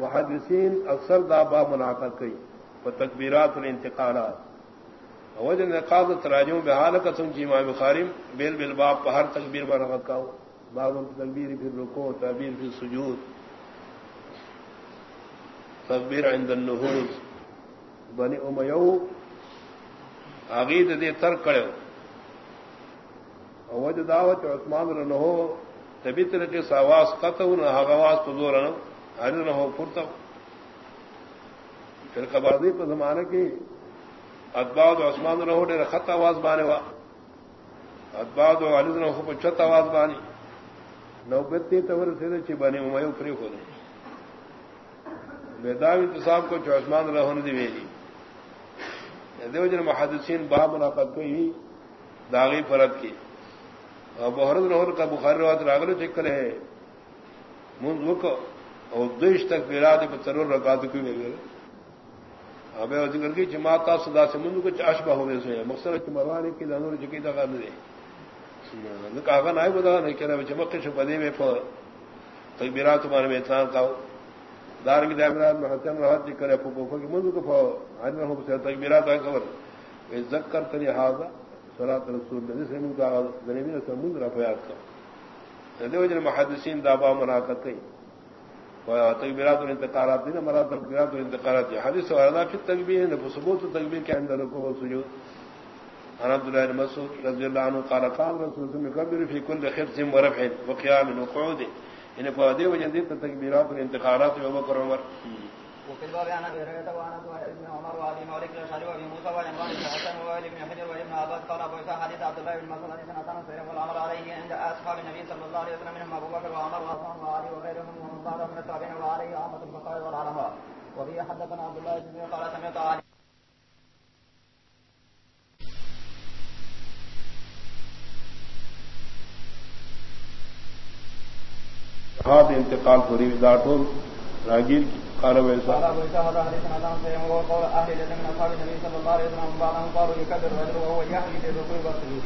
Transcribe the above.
محدثین اکثر دابا منعقد کئی، و تکبیرات الانتقالات وجہ نقاض تراجم بحال قسم کی امام بخاری بیل بیل باب پہر تکبیر منعقد کا باب تکبیر پھر رکو تعبیر پھر سجود تکبیر عند النحوز بنی امیو عقید دے ترک کرے وجہ دعوت عثمان رنہو تبھی طریقے سے آواز قطع نہ آواز تو زور ہر نہ ہو پھرتا پھر قباضی پر زمانے کی ادباد و عثمان رہو ڈیر خط آواز بانے وا۔ ادباد و علی رہو پر چھت آواز بانی۔ نوبتی تور سے چی بنی میو فری ہو رہی بیداوی انتصاب کو جو عثمان رہو نے دیویلی دیو جن محدثین باب مناقت کو ہی داغی فرد کی۔ بحرد نہر کا بخاری روات راگل چکر ہے۔ منذ وقت اور دیش تک ویرات پر ترور رکات کیوں لے گئے اب ذکر کی جماعت سدا سے منذ کو چاش بہ ہوئے سوئے مقصد مروانے کی لانور جکی تک دے۔ کہا نہ بتا نہیں کہہ رہا چمک بدے میں تکبیرات تمہارے میں اتنا کا دار کی دامرات میں حسن رہا جی ذکر ہے پھوپو کی منذ کو تکبیرات خبر۔ عزت کر تری حاضر سرات رسول اللہ۔ سے من کا غنیمی نے سمند رفیات کا دیو جن محدثین دابا مناقت کئی تکبیرات الانتقالات دین مراد تکبیرات الانتقالات حدیث واردا فی التکبیر نے ثبوت تکبیر کے اندر کو سجود۔ عن عبد الله بن مسعود رضي الله عنه قال قال رسول الله يكبر في كل خفض ورفع وقيام وقعود ان یعنی فادي وجدت تكبيرات الانتقالات يوم بكر عمر وفي الباب عن ابي هريره وعن ابن عمر وابي مالك الاشعري وابي موسى وعن ابن الحسن ووائل بن حجر وابن عباس قال ابو اسحاق حديث عبد الله بن مسعود حديث حسن صحيح والعمل عليه عند اصحاب النبي صلى الله عليه وسلم، منهم ابو بكر وعمر وعثمان وعلي وفي حدثنا عبد الله بن قال سمعت علي ہاتھ انتقال پوری داٹو راگیر کی قال ويسا قال ويسا هذا حديث عن سيدنا وقول اهل العلم من اصحاب النبي صلى الله عليه وسلم بعضهم قالوا يكبر الرجل وهو يحمي بالركوع والسجود